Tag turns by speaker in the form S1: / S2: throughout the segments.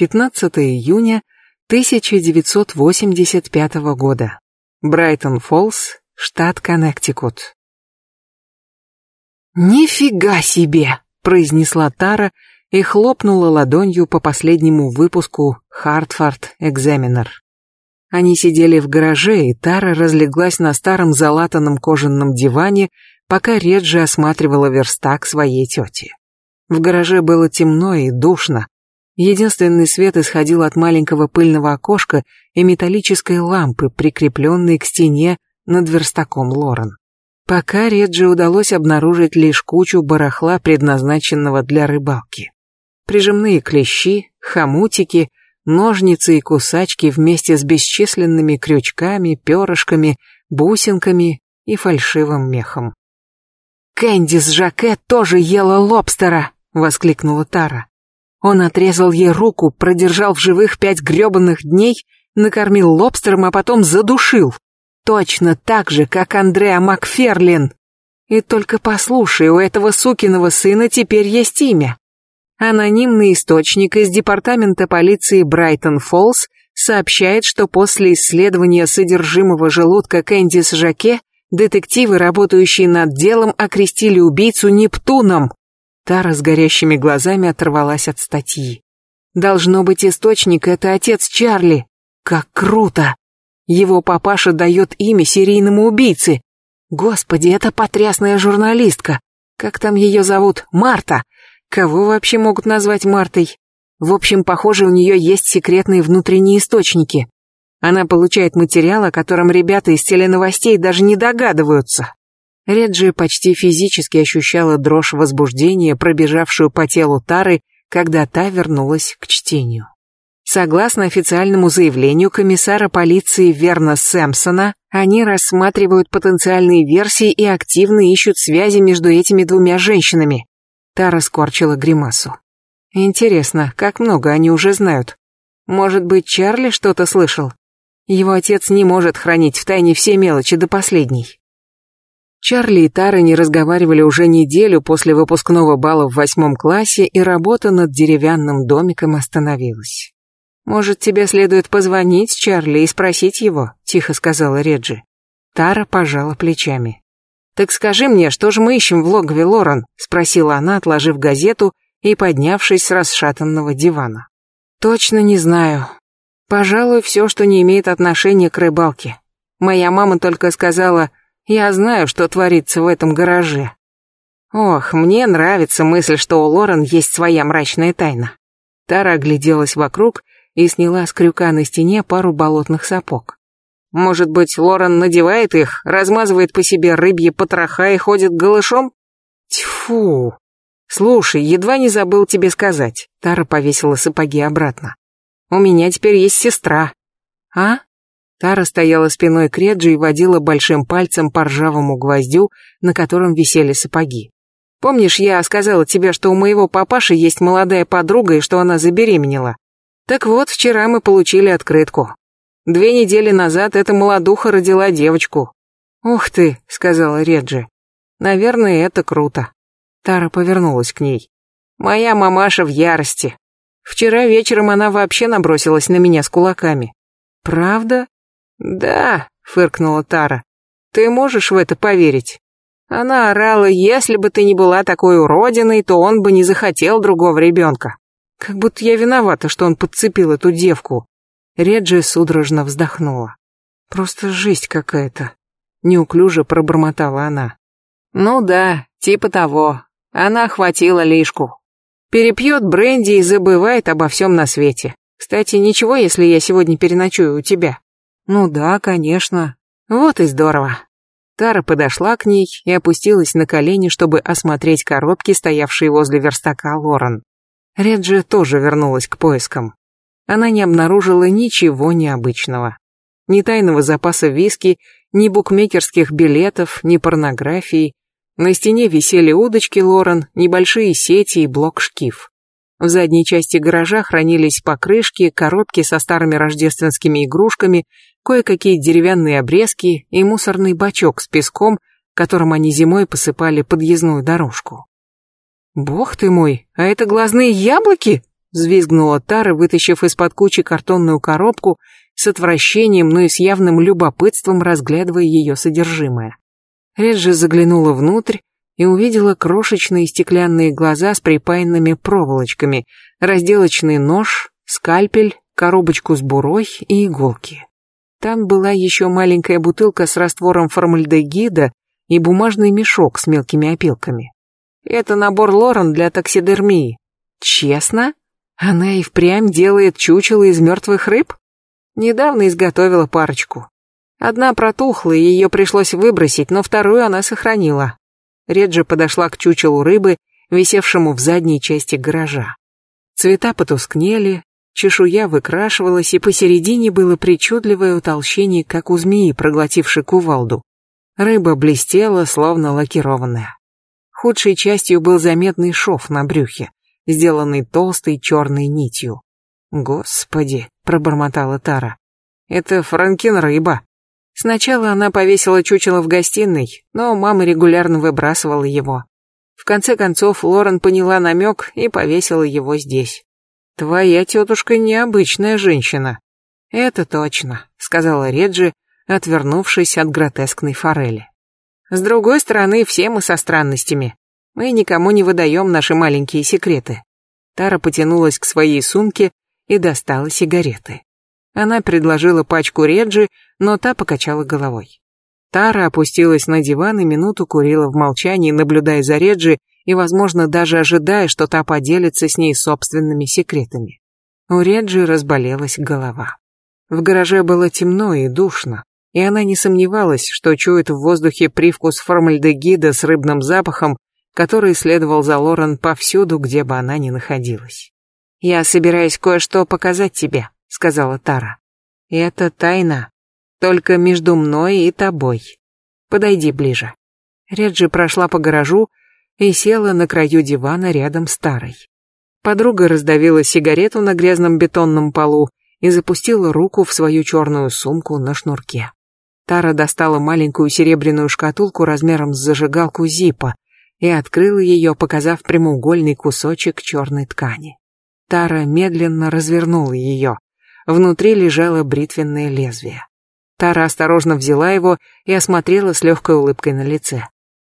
S1: 15 июня 1985 года. Брайтон-Фоллс, штат Коннектикут. «Нифига себе!» — произнесла Тара и хлопнула ладонью по последнему выпуску «Хартфорд Экзаменер». Они сидели в гараже, и Тара разлеглась на старом залатанном кожаном диване, пока Реджи осматривала верстак своей тети. В гараже было темно и душно. Единственный свет исходил от маленького пыльного окошка и металлической лампы, прикрепленной к стене над верстаком Лорен. Пока Реджи удалось обнаружить лишь кучу барахла, предназначенного для рыбалки. Прижимные клещи, хомутики, ножницы и кусачки вместе с бесчисленными крючками, перышками, бусинками и фальшивым мехом. «Кэндис Жаке тоже ела лобстера!» — воскликнула Тара. Он отрезал ей руку, продержал в живых пять грёбаных дней, накормил лобстером, а потом задушил. Точно так же, как Андреа Макферлин. И только послушай, у этого сукиного сына теперь есть имя. Анонимный источник из департамента полиции Брайтон-Фоллс сообщает, что после исследования содержимого желудка Кэндис Жаке детективы, работающие над делом, окрестили убийцу Нептуном. Тара с горящими глазами оторвалась от статьи. Должно быть, источник — это отец Чарли. Как круто! Его папаша дает имя серийному убийце. Господи, это потрясная журналистка. Как там ее зовут? Марта. Кого вообще могут назвать Мартой? В общем, похоже, у нее есть секретные внутренние источники. Она получает материал, о котором ребята из теленовостей даже не догадываются. Реджи почти физически ощущала дрожь возбуждения, пробежавшую по телу Тары, когда та вернулась к чтению. Согласно официальному заявлению комиссара полиции Верна Сэмпсона, они рассматривают потенциальные версии и активно ищут связи между этими двумя женщинами. Тара скорчила гримасу. Интересно, как много они уже знают? Может быть, Чарли что-то слышал? Его отец не может хранить в тайне все мелочи до последней. Чарли и Тара не разговаривали уже неделю после выпускного бала в восьмом классе, и работа над деревянным домиком остановилась. «Может, тебе следует позвонить Чарли и спросить его?» — тихо сказала Реджи. Тара пожала плечами. «Так скажи мне, что же мы ищем в логове Лорен?» — спросила она, отложив газету и поднявшись с расшатанного дивана. «Точно не знаю. Пожалуй, все, что не имеет отношения к рыбалке. Моя мама только сказала, я знаю, что творится в этом гараже. Ох, мне нравится мысль, что у Лорен есть своя мрачная тайна. Тара огляделась вокруг и сняла с крюка на стене пару болотных сапог. Может быть, Лорен надевает их, размазывает по себе рыбьи потроха и ходит голышом? Тьфу! Слушай, едва не забыл тебе сказать. Тара повесила сапоги обратно. У меня теперь есть сестра. А? Тара стояла спиной к Реджи и водила большим пальцем по ржавому гвоздю, на котором висели сапоги. «Помнишь, я сказала тебе, что у моего папаши есть молодая подруга и что она забеременела? Так вот, вчера мы получили открытку. Две недели назад эта молодуха родила девочку». «Ух ты», — сказала Реджи. «Наверное, это круто». Тара повернулась к ней. «Моя мамаша в ярости. Вчера вечером она вообще набросилась на меня с кулаками». «Правда?» «Да», — фыркнула Тара, — «ты можешь в это поверить?» Она орала, если бы ты не была такой уродиной, то он бы не захотел другого ребенка. Как будто я виновата, что он подцепил эту девку. Реджи судорожно вздохнула. Просто жесть какая-то. Неуклюже пробормотала она. Ну да, типа того. Она охватила лишку. Перепьет бренди и забывает обо всем на свете. Кстати, ничего, если я сегодня переночую у тебя. Ну да, конечно. Вот и здорово. Тара подошла к ней и опустилась на колени, чтобы осмотреть коробки, стоявшие возле верстака Лорен. Реджи тоже вернулась к поискам. Она не обнаружила ничего необычного. Ни тайного запаса виски, ни букмекерских билетов, ни порнографии. На стене висели удочки Лорен, небольшие сети и блок-шкив. В задней части гаража хранились покрышки, коробки со старыми рождественскими игрушками, кое-какие деревянные обрезки и мусорный бачок с песком, которым они зимой посыпали подъездную дорожку. «Бог ты мой, а это глазные яблоки?» взвизгнула Тара, вытащив из-под кучи картонную коробку с отвращением, но и с явным любопытством разглядывая ее содержимое. Реджи заглянула внутрь и увидела крошечные стеклянные глаза с припаянными проволочками, разделочный нож, скальпель, коробочку с бурой и иголки. Там была еще маленькая бутылка с раствором формальдегида и бумажный мешок с мелкими опилками. Это набор Лорен для таксидермии. Честно? Она и впрямь делает чучело из мертвых рыб? Недавно изготовила парочку. Одна протухла, и ее пришлось выбросить, но вторую она сохранила. Реджи подошла к чучелу рыбы, висевшему в задней части гаража. Цвета потускнели, чешуя выкрашивалась, и посередине было причудливое утолщение, как у змеи, проглотившей кувалду. Рыба блестела, словно лакированная. Худшей частью был заметный шов на брюхе, сделанный толстой черной нитью. «Господи!» — пробормотала Тара. «Это Франкин рыба». Сначала она повесила чучело в гостиной, но мама регулярно выбрасывала его. В конце концов Лорен поняла намек и повесила его здесь. «Твоя тетушка необычная женщина». «Это точно», — сказала Реджи, отвернувшись от гротескной форели. «С другой стороны, все мы со странностями. Мы никому не выдаем наши маленькие секреты». Тара потянулась к своей сумке и достала сигареты. Она предложила пачку Реджи, но та покачала головой. Тара опустилась на диван и минуту курила в молчании, наблюдая за Реджи и, возможно, даже ожидая, что та поделится с ней собственными секретами. У Реджи разболелась голова. В гараже было темно и душно, и она не сомневалась, что чует в воздухе привкус формальдегида с рыбным запахом, который следовал за Лорен повсюду, где бы она ни находилась. «Я собираюсь кое-что показать тебе», — сказала Тара. «Это тайна, только между мной и тобой. Подойди ближе». Реджи прошла по гаражу и села на краю дивана рядом с Тарой. Подруга раздавила сигарету на грязном бетонном полу и запустила руку в свою черную сумку на шнурке. Тара достала маленькую серебряную шкатулку размером с зажигалку Зипа и открыла ее, показав прямоугольный кусочек черной ткани. Тара медленно развернула ее. Внутри лежало бритвенное лезвие. Тара осторожно взяла его и осмотрела с легкой улыбкой на лице.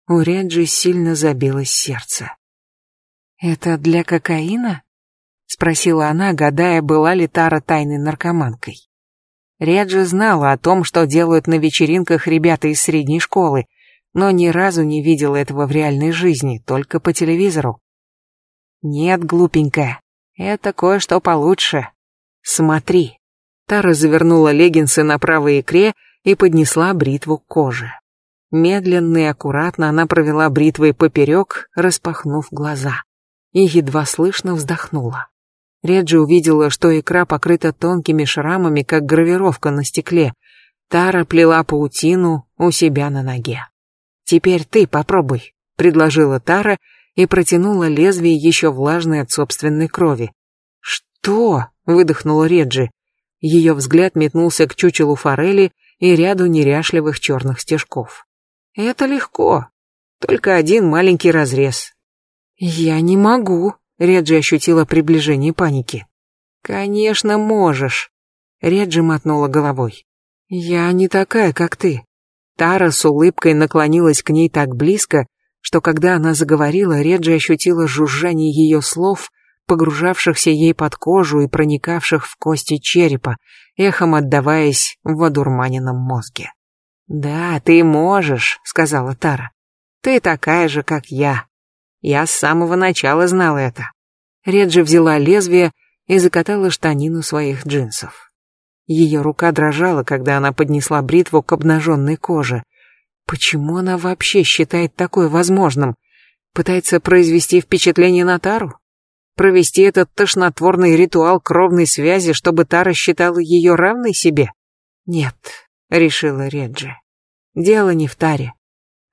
S1: У Реджи сильно забилось сердце. «Это для кокаина?» — спросила она, гадая, была ли Тара тайной наркоманкой. Реджи знала о том, что делают на вечеринках ребята из средней школы, но ни разу не видела этого в реальной жизни, только по телевизору. «Нет, глупенькая, это кое-что получше. Смотри. Тара завернула леггинсы на правой икре и поднесла бритву к коже. Медленно и аккуратно она провела бритвой поперек, распахнув глаза. И едва слышно вздохнула. Реджи увидела, что икра покрыта тонкими шрамами, как гравировка на стекле. Тара плела паутину у себя на ноге. «Теперь ты попробуй», — предложила Тара и протянула лезвие еще влажное от собственной крови. «Что?» — выдохнула Реджи. Ее взгляд метнулся к чучелу форели и ряду неряшливых черных стежков. «Это легко. Только один маленький разрез». «Я не могу», — Реджи ощутила приближение паники. «Конечно можешь», — Реджи мотнула головой. «Я не такая, как ты». Тара с улыбкой наклонилась к ней так близко, что когда она заговорила, Реджи ощутила жужжание ее слов, погружавшихся ей под кожу и проникавших в кости черепа, эхом отдаваясь в одурманенном мозге. «Да, ты можешь», — сказала Тара. «Ты такая же, как я. Я с самого начала знал это». Реджи взяла лезвие и закатала штанину своих джинсов. Ее рука дрожала, когда она поднесла бритву к обнаженной коже — Почему она вообще считает такое возможным? Пытается произвести впечатление на Тару? Провести этот тошнотворный ритуал кровной связи, чтобы Тара считала ее равной себе? Нет, решила Реджи. Дело не в Таре.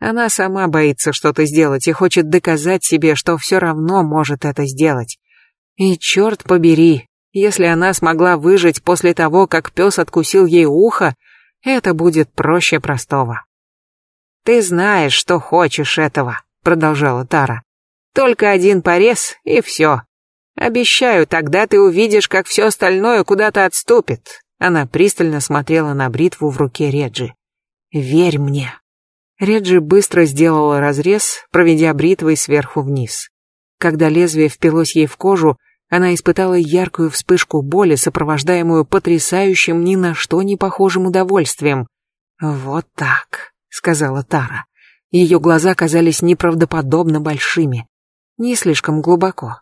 S1: Она сама боится что-то сделать и хочет доказать себе, что все равно может это сделать. И черт побери, если она смогла выжить после того, как пес откусил ей ухо, это будет проще простого. «Ты знаешь, что хочешь этого», — продолжала Тара. «Только один порез, и все. Обещаю, тогда ты увидишь, как все остальное куда-то отступит. Она пристально смотрела на бритву в руке Реджи. Верь мне. Реджи быстро сделала разрез, проведя бритвой сверху вниз. Когда лезвие впилось ей в кожу, она испытала яркую вспышку боли, сопровождаемую потрясающим ни на что не похожим удовольствием. «Вот так», — сказала Тара. Ее глаза казались неправдоподобно большими, не слишком глубоко.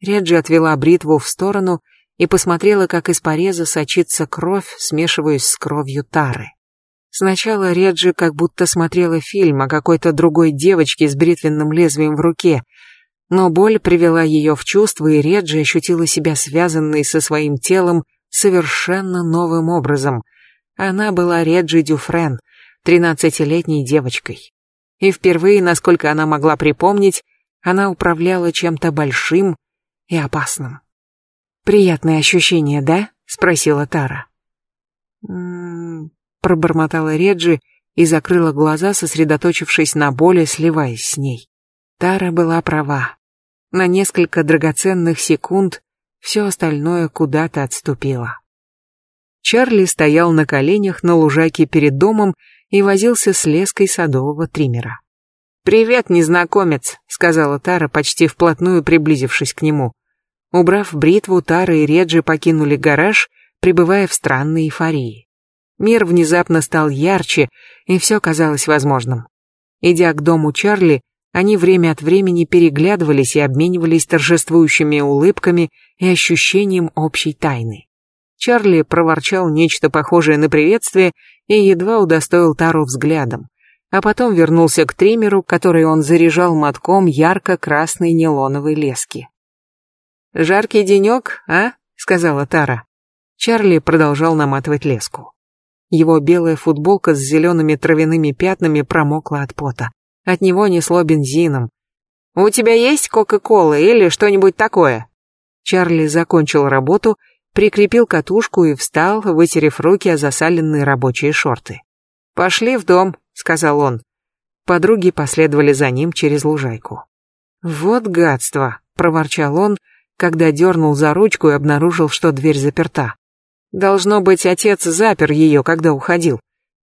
S1: Реджи отвела бритву в сторону и посмотрела, как из пореза сочится кровь, смешиваясь с кровью Тары. Сначала Реджи как будто смотрела фильм о какой-то другой девочке с бритвенным лезвием в руке, но боль привела ее в чувство, и Реджи ощутила себя связанной со своим телом совершенно новым образом. Она была Реджи Дюфрен, тринадцатилетней девочкой и впервые, насколько она могла припомнить, она управляла чем-то большим и опасным. «Приятное ощущение, да?» — спросила Тара. «М-м-м», пробормотала Реджи и закрыла глаза, сосредоточившись на боли, сливаясь с ней. Тара была права. На несколько драгоценных секунд все остальное куда-то отступило. Чарли стоял на коленях на лужайке перед домом и возился с леской садового триммера. «Привет, незнакомец», — сказала Тара, почти вплотную приблизившись к нему. Убрав бритву, Тара и Реджи покинули гараж, пребывая в странной эйфории. Мир внезапно стал ярче, и все казалось возможным. Идя к дому Чарли, они время от времени переглядывались и обменивались торжествующими улыбками и ощущением общей тайны. Чарли проворчал нечто похожее на приветствие и едва удостоил Тару взглядом, а потом вернулся к триммеру, который он заряжал мотком ярко-красной нейлоновой лески. «Жаркий денек, а?» — сказала Тара. Чарли продолжал наматывать леску. Его белая футболка с зелеными травяными пятнами промокла от пота. От него несло бензином. «У тебя есть Кока-Кола или что-нибудь такое?» Чарли закончил работу прикрепил катушку и встал, вытерев руки о засаленные рабочие шорты. «Пошли в дом», — сказал он. Подруги последовали за ним через лужайку. «Вот гадство», — проворчал он, когда дернул за ручку и обнаружил, что дверь заперта. Должно быть, отец запер ее, когда уходил.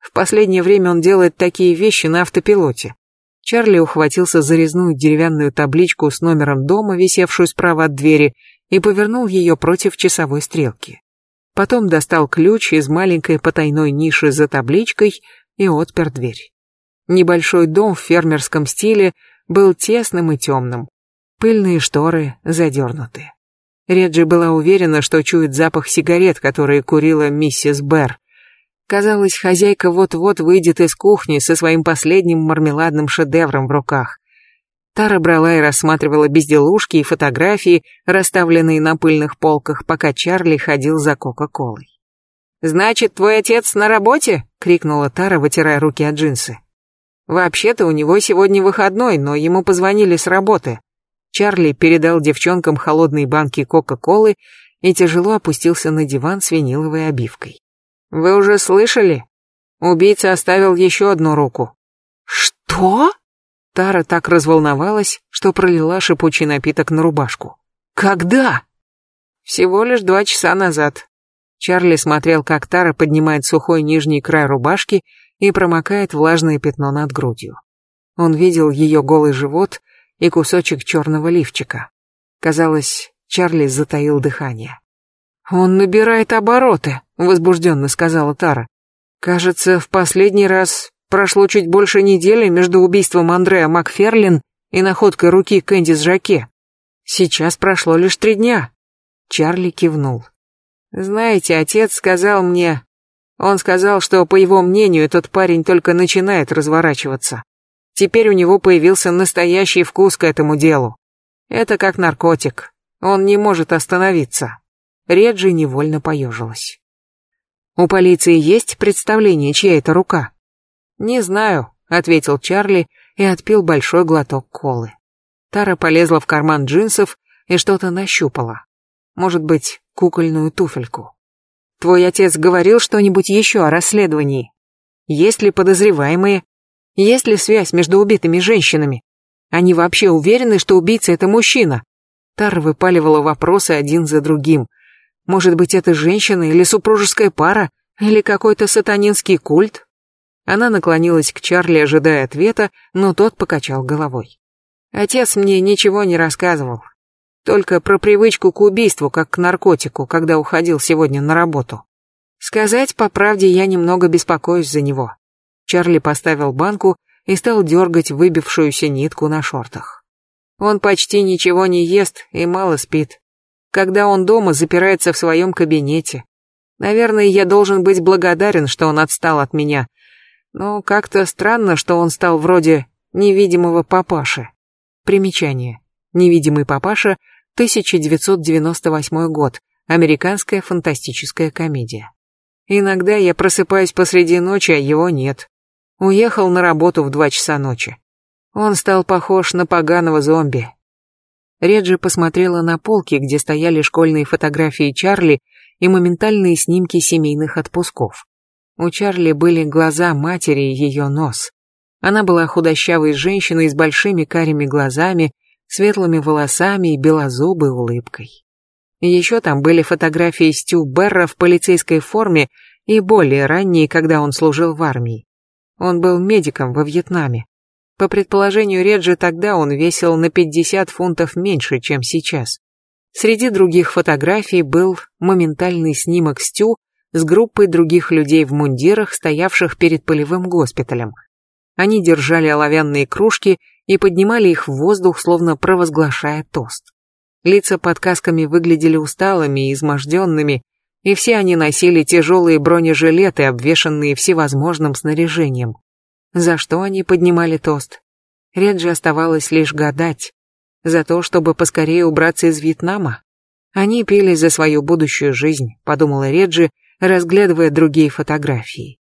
S1: В последнее время он делает такие вещи на автопилоте. Чарли ухватился за резную деревянную табличку с номером дома, висевшую справа от двери, и повернул ее против часовой стрелки. Потом достал ключ из маленькой потайной ниши за табличкой и отпер дверь. Небольшой дом в фермерском стиле был тесным и темным. Пыльные шторы задернуты. Реджи была уверена, что чует запах сигарет, которые курила миссис Берр. Казалось, хозяйка вот-вот выйдет из кухни со своим последним мармеладным шедевром в руках. Тара брала и рассматривала безделушки и фотографии, расставленные на пыльных полках, пока Чарли ходил за Кока-Колой. «Значит, твой отец на работе?» — крикнула Тара, вытирая руки от джинсы. «Вообще-то у него сегодня выходной, но ему позвонили с работы». Чарли передал девчонкам холодные банки Кока-Колы и тяжело опустился на диван с виниловой обивкой. «Вы уже слышали? Убийца оставил еще одну руку». «Что?» Тара так разволновалась, что пролила шипучий напиток на рубашку. «Когда?» «Всего лишь два часа назад». Чарли смотрел, как Тара поднимает сухой нижний край рубашки и промокает влажное пятно над грудью. Он видел ее голый живот и кусочек черного лифчика. Казалось, Чарли затаил дыхание. «Он набирает обороты», — возбужденно сказала Тара. «Кажется, в последний раз Прошло чуть больше недели между убийством Андреа Макферлин и находкой руки Кэнди с Жаке. Сейчас прошло лишь три дня. Чарли кивнул. Знаете, отец сказал мне... Он сказал, что, по его мнению, этот парень только начинает разворачиваться. Теперь у него появился настоящий вкус к этому делу. Это как наркотик. Он не может остановиться. Реджи невольно поежилась. У полиции есть представление, чья это рука? «Не знаю», — ответил Чарли и отпил большой глоток колы. Тара полезла в карман джинсов и что-то нащупала. Может быть, кукольную туфельку. «Твой отец говорил что-нибудь еще о расследовании? Есть ли подозреваемые? Есть ли связь между убитыми женщинами? Они вообще уверены, что убийца — это мужчина?» Тара выпаливала вопросы один за другим. Может быть, это женщина или супружеская пара, или какой-то сатанинский культ? Она наклонилась к Чарли, ожидая ответа, но тот покачал головой. Отец мне ничего не рассказывал. Только про привычку к убийству, как к наркотику, когда уходил сегодня на работу. Сказать по правде, я немного беспокоюсь за него. Чарли поставил банку и стал дергать выбившуюся нитку на шортах. Он почти ничего не ест и мало спит. Когда он дома, запирается в своем кабинете. Наверное, я должен быть благодарен, что он отстал от меня. Но как-то странно, что он стал вроде невидимого папаши. Примечание. Невидимый папаша, 1998 год. Американская фантастическая комедия. Иногда я просыпаюсь посреди ночи, а его нет. Уехал на работу в два часа ночи. Он стал похож на поганого зомби. Реджи посмотрела на полки, где стояли школьные фотографии Чарли и моментальные снимки семейных отпусков. У Чарли были глаза матери и ее нос. Она была худощавой женщиной с большими карими глазами, светлыми волосами и белозубой улыбкой. Еще там были фотографии Стю Берра в полицейской форме и более ранние, когда он служил в армии. Он был медиком во Вьетнаме. По предположению Реджи, тогда он весил на 50 фунтов меньше, чем сейчас. Среди других фотографий был моментальный снимок Стю с группой других людей в мундирах, стоявших перед полевым госпиталем. Они держали оловянные кружки и поднимали их в воздух, словно провозглашая тост. Лица под касками выглядели усталыми и изможденными, и все они носили тяжелые бронежилеты, обвешанные всевозможным снаряжением. За что они поднимали тост? Реджи оставалось лишь гадать. За то, чтобы поскорее убраться из Вьетнама? Они пили за свою будущую жизнь, подумала Реджи, разглядывая другие фотографии.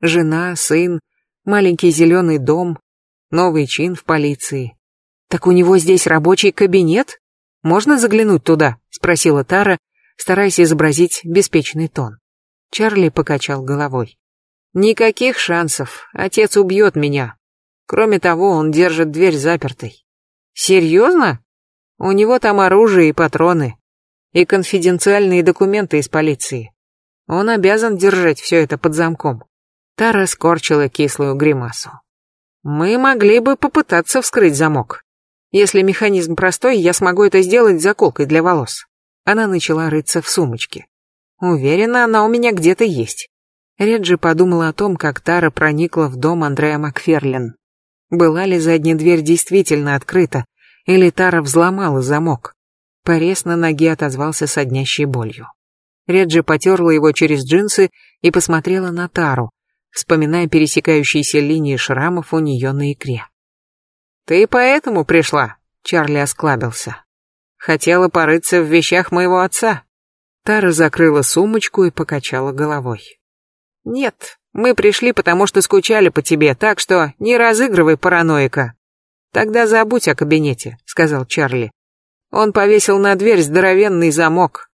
S1: Жена, сын, маленький зеленый дом, новый чин в полиции. Так у него здесь рабочий кабинет? Можно заглянуть туда? Спросила Тара, стараясь изобразить беспечный тон. Чарли покачал головой. Никаких шансов, отец убьет меня. Кроме того, он держит дверь запертой. Серьезно? У него там оружие и патроны. И конфиденциальные документы из полиции. Он обязан держать все это под замком. Тара скорчила кислую гримасу. Мы могли бы попытаться вскрыть замок. Если механизм простой, я смогу это сделать заколкой для волос. Она начала рыться в сумочке. Уверена, она у меня где-то есть. Реджи подумала о том, как Тара проникла в дом Андрея Макферлин. Была ли задняя дверь действительно открыта, или Тара взломала замок? Порез на ноге отозвался соднящей болью. Реджи потерла его через джинсы и посмотрела на Тару, вспоминая пересекающиеся линии шрамов у нее на икре. «Ты поэтому пришла?» — Чарли осклабился. Хотела порыться в вещах моего отца. Тара закрыла сумочку и покачала головой. Нет, мы пришли, потому что скучали по тебе, так что не разыгрывай параноика. Тогда забудь о кабинете, сказал Чарли. Он повесил на дверь здоровенный замок.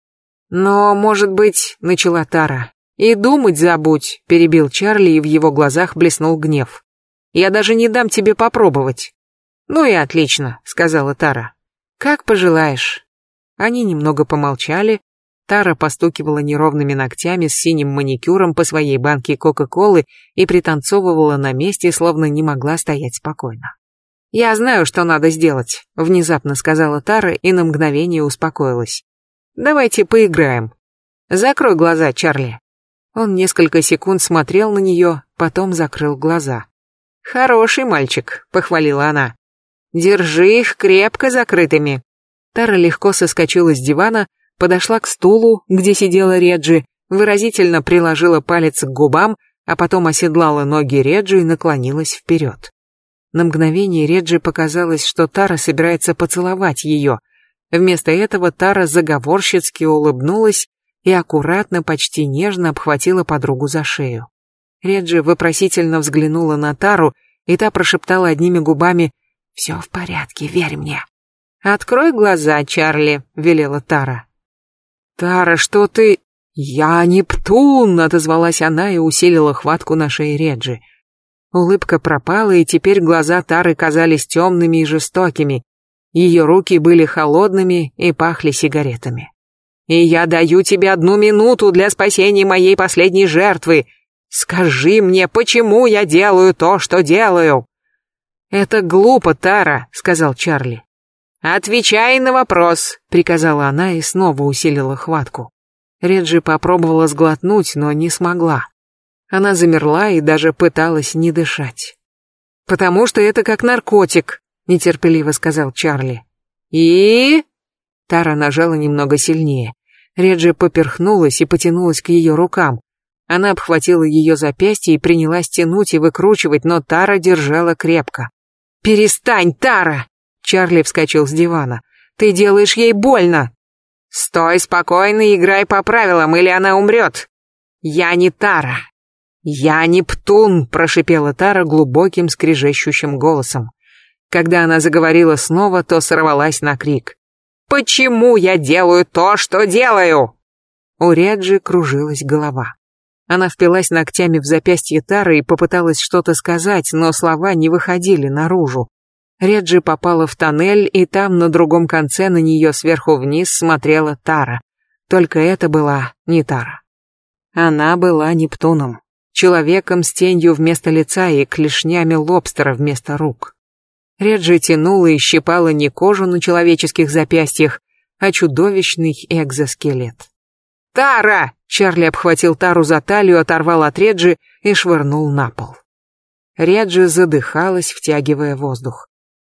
S1: Но, может быть, начала Тара. И думать забудь, перебил Чарли, и в его глазах блеснул гнев. Я даже не дам тебе попробовать. Ну и отлично, сказала Тара. Как пожелаешь. Они немного помолчали. Тара постукивала неровными ногтями с синим маникюром по своей банке Кока-Колы и пританцовывала на месте, словно не могла стоять спокойно. «Я знаю, что надо сделать», — внезапно сказала Тара и на мгновение успокоилась. «Давайте поиграем. Закрой глаза, Чарли». Он несколько секунд смотрел на нее, потом закрыл глаза. «Хороший мальчик», — похвалила она. Держи их крепко закрытыми. Тара легко соскочила с дивана, подошла к стулу, где сидела Реджи, выразительно приложила палец к губам, а потом оседлала ноги Реджи и наклонилась вперед. На мгновение Реджи показалось, что Тара собирается поцеловать ее. Вместо этого Тара заговорщицки улыбнулась и аккуратно, почти нежно обхватила подругу за шею. Реджи вопросительно взглянула на Тару, и та прошептала одними губами «Все в порядке, верь мне». «Открой глаза, Чарли», — велела Тара. «Тара, что ты...» «Я Нептун!» — отозвалась она и усилила хватку на шее Реджи. Улыбка пропала, и теперь глаза Тары казались темными и жестокими. Ее руки были холодными и пахли сигаретами. «И я даю тебе одну минуту для спасения моей последней жертвы. Скажи мне, почему я делаю то, что делаю?» «Это глупо, Тара», — сказал Чарли. «Отвечай на вопрос», — приказала она и снова усилила хватку. Реджи попробовала сглотнуть, но не смогла. Она замерла и даже пыталась не дышать. «Потому что это как наркотик», — нетерпеливо сказал Чарли. «И...» Тара нажала немного сильнее. Реджи поперхнулась и потянулась к ее рукам. Она обхватила ее запястье и принялась тянуть и выкручивать, но Тара держала крепко. «Перестань, Тара!» Чарли вскочил с дивана. «Ты делаешь ей больно!» «Стой спокойно и играй по правилам, или она умрет!» «Я не Тара!» «Я Нептун!» – прошипела Тара глубоким скрежещущим голосом. Когда она заговорила снова, то сорвалась на крик. «Почему я делаю то, что делаю?» У Реджи кружилась голова. Она впилась ногтями в запястье Тары и попыталась что-то сказать, но слова не выходили наружу. Реджи попала в тоннель, и там на другом конце на нее сверху вниз смотрела Тара. Только это была не Тара. Она была Нептуном, человеком с тенью вместо лица и клешнями лобстера вместо рук. Реджи тянула и щипала не кожу на человеческих запястьях, а чудовищный экзоскелет. «Тара!» Чарли обхватил Тару за талию, оторвал от Реджи и швырнул на пол. Реджи задыхалась, втягивая воздух.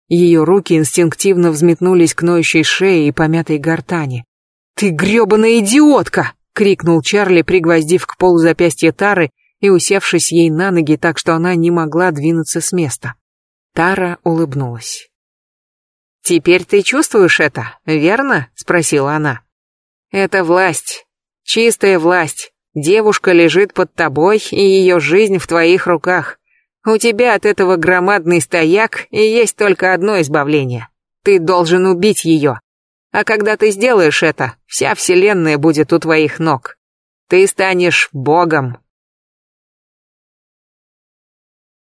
S1: Ее руки инстинктивно взметнулись к ноющей шее и помятой гортани. «Ты грёбаная идиотка!» — крикнул Чарли, пригвоздив к полу запястье Тары и усевшись ей на ноги так, что она не могла двинуться с места. Тара улыбнулась. «Теперь ты чувствуешь это, верно?» — спросила она. «Это власть. Чистая власть. Девушка лежит под тобой, и ее жизнь в твоих руках. У тебя от этого громадный стояк, и есть только одно избавление. Ты должен убить ее. А когда ты сделаешь это, вся вселенная будет у твоих ног. Ты станешь богом,